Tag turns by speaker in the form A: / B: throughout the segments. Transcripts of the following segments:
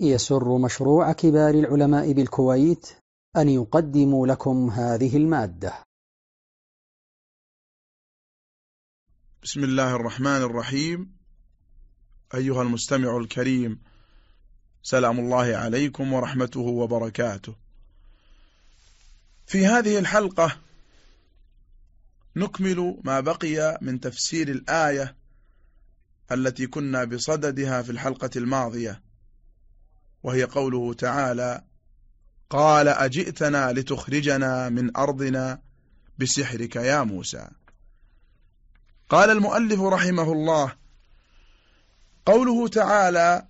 A: يسر مشروع كبار العلماء بالكويت أن يقدم لكم هذه المادة.
B: بسم الله الرحمن الرحيم. أيها المستمع الكريم سلام الله عليكم ورحمته وبركاته. في هذه الحلقة نكمل ما بقي من تفسير الآية التي كنا بصددها في الحلقة الماضية. وهي قوله تعالى قال أجئتنا لتخرجنا من أرضنا بسحرك يا موسى. قال المؤلف رحمه الله قوله تعالى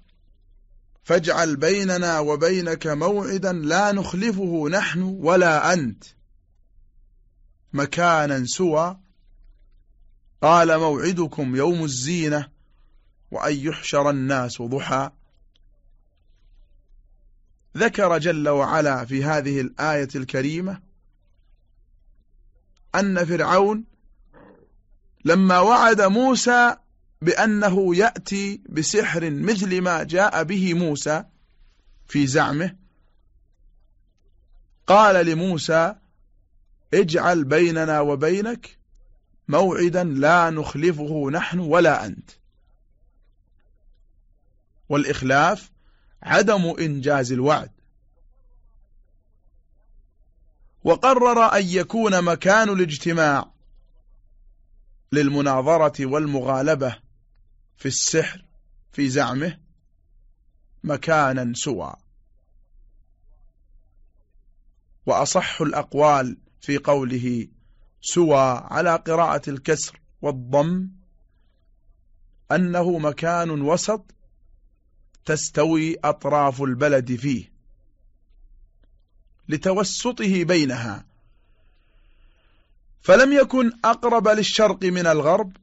B: فاجعل بيننا وبينك موعدا لا نخلفه نحن ولا أنت مكانا سوى. قال موعدكم يوم الزينة وأن يحشر الناس ضحى. ذكر جل وعلا في هذه الآية الكريمة أن فرعون لما وعد موسى بأنه يأتي بسحر مثل ما جاء به موسى في زعمه قال لموسى اجعل بيننا وبينك موعدا لا نخلفه نحن ولا أنت. والإخلاف عدم إنجاز الوعد. وقرر أن يكون مكان الاجتماع للمناظرة والمغالبة في السحر في زعمه مكانا سوى. وأصح الأقوال في قوله سوى على قراءة الكسر والضم أنه مكان وسط تستوي أطراف البلد فيه لتوسطه بينها. فلم يكن أقرب للشرق من الغرب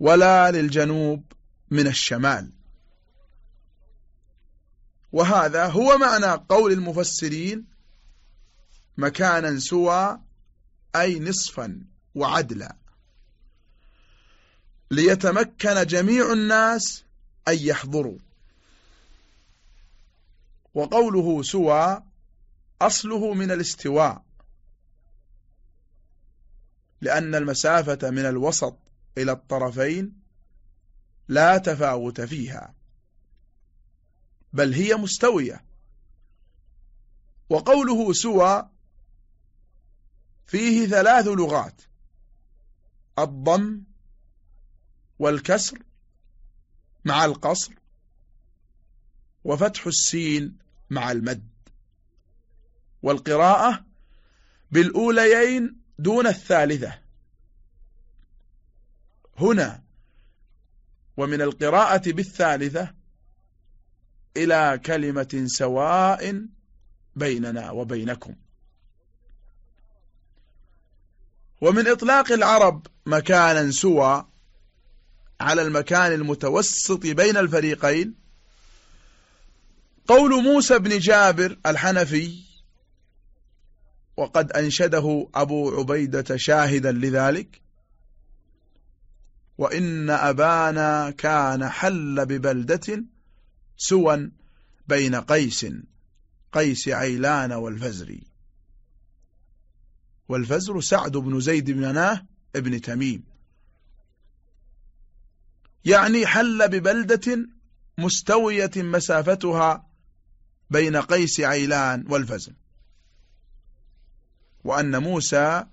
B: ولا للجنوب من الشمال. وهذا هو معنى قول المفسرين مكانا سوى أي نصفا وعدلا. ليتمكن جميع الناس أن يحضروا. وقوله سوى أصله من الاستواء لأن المسافة من الوسط إلى الطرفين لا تفاوت فيها بل هي مستوية. وقوله سوى فيه ثلاث لغات الضم والكسر مع القصر وفتح السين مع المد. والقراءة بالأوليين دون الثالثة. هنا ومن القراءة بالثالثة إلى كلمة سواء بيننا وبينكم. ومن إطلاق العرب مكانا سوى على المكان المتوسط بين الفريقين قول موسى بن جابر الحنفي وقد أنشده أبو عبيدة شاهدا لذلك وإن أبانا كان حل ببلدة سوى بين قيس قيس عيلان والفزري والفزر سعد بن زيد بن ناه ابن تميم. يعني حل ببلدة مستوية مسافتها بين قيس عيلان والفزر وأن موسى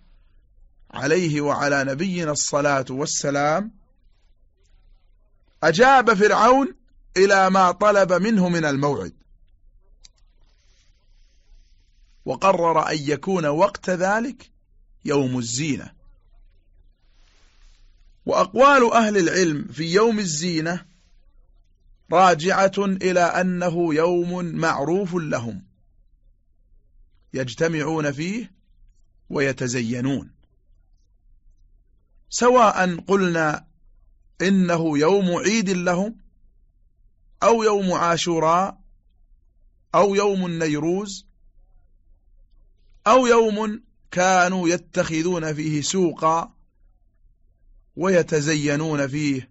B: عليه وعلى نبينا الصلاة والسلام أجاب فرعون إلى ما طلب منه من الموعد. وقرر أن يكون وقت ذلك يوم الزينة. وأقوال أهل العلم في يوم الزينة راجعة إلى أنه يوم معروف لهم. يجتمعون فيه ويتزينون. سواء قلنا إنه يوم عيد لهم أو يوم عاشوراء أو يوم النيروز أو يوم كانوا يتخذون فيه سوقا ويتزينون فيه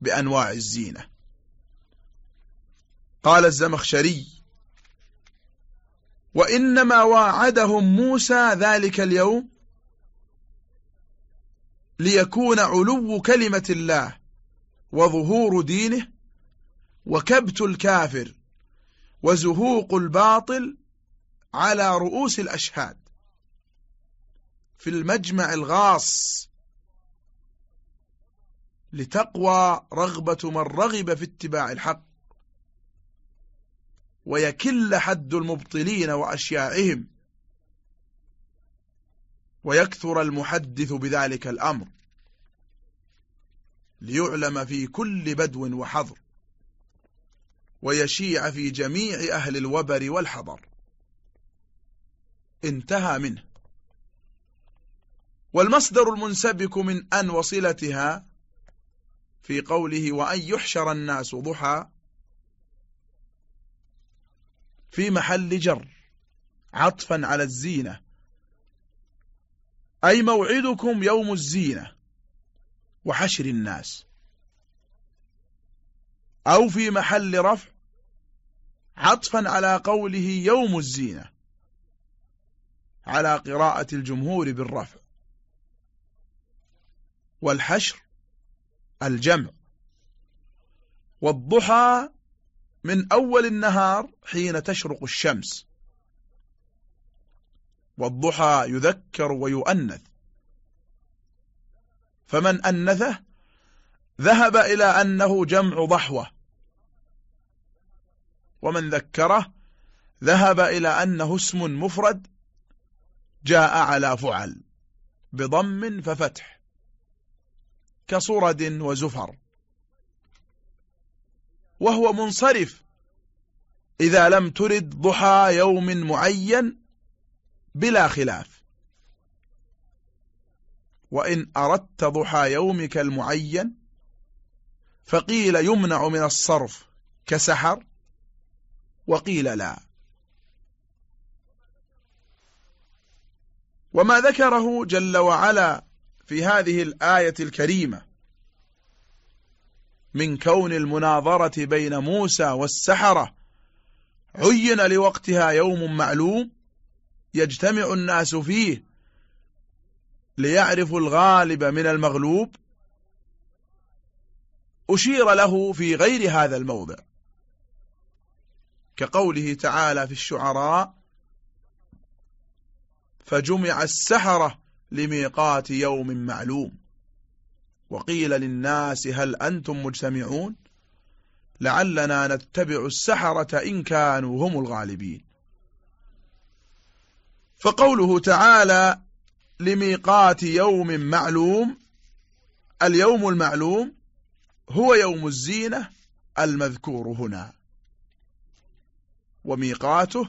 B: بأنواع الزينة. قال الزمخشري. وإنما واعدهم موسى ذلك اليوم ليكون علو كلمة الله وظهور دينه وكبت الكافر وزهوق الباطل على رؤوس الأشهاد. في المجمع الغاص لتقوى رغبة من رغب في اتباع الحق. ويكل حد المبطلين وأشياعهم ويكثر المحدث بذلك الأمر ليعلم في كل بدو وحظر ويشيع في جميع أهل الوبر والحضر. انتهى منه. والمصدر المنسبك من أن وصلتها في قوله وأن يحشر الناس ضحى في محل جر عطفا على الزينة. أي موعدكم يوم الزينة؟ وحشر الناس. أو في محل رفع عطفا على قوله يوم الزينة على قراءة الجمهور بالرفع. والحشر الجمع. والضحى من أول النهار حين تشرق الشمس. والضحى يذكر ويؤنث. فمن أنثه ذهب إلى أنه جمع ضحوة. ومن ذكره ذهب إلى أنه اسم مفرد جاء على فعل بضم ففتح كصرد وزفر. وهو منصرف. إذا لم ترد ضحى يوم معين بلا خلاف. وإن أردت ضحى يومك المعين فقيل يمنع من الصرف كسحر وقيل لا. وما ذكره جل وعلا في هذه الآية الكريمة من كون المناظرة بين موسى والسحرة. عين لوقتها يوم معلوم يجتمع الناس فيه ليعرفوا الغالب من المغلوب. أشير له في غير هذا الموضع. كقوله تعالى في الشعراء فجمع السحرة لميقات يوم معلوم. وقيل للناس هل أنتم مجتمعون؟ لعلنا نتبع السحرة إن كانوا هم الغالبين. فقوله تعالى لميقات يوم معلوم اليوم المعلوم هو يوم الزينة المذكور هنا. وميقاته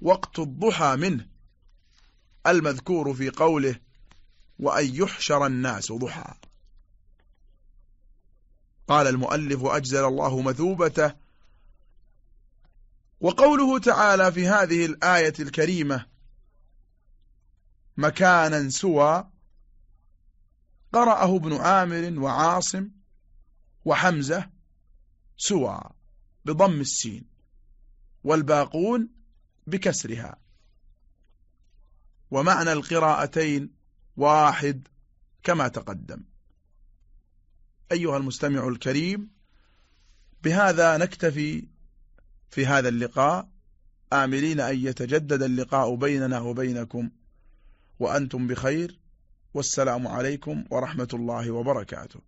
B: وقت الضحى منه المذكور في قوله وأن يحشر الناس ضحى قال المؤلف أجزل الله مثوبته. وقوله تعالى في هذه الآية الكريمة مكانا سوى قرأه ابن عامر وعاصم وحمزة سوى بضم السين والباقون بكسرها. ومعنى القراءتين واحد كما تقدم. أيها المستمع الكريم بهذا نكتفي في هذا اللقاء. آملين أن يتجدد اللقاء بيننا وبينكم وأنتم بخير. والسلام عليكم ورحمة الله وبركاته.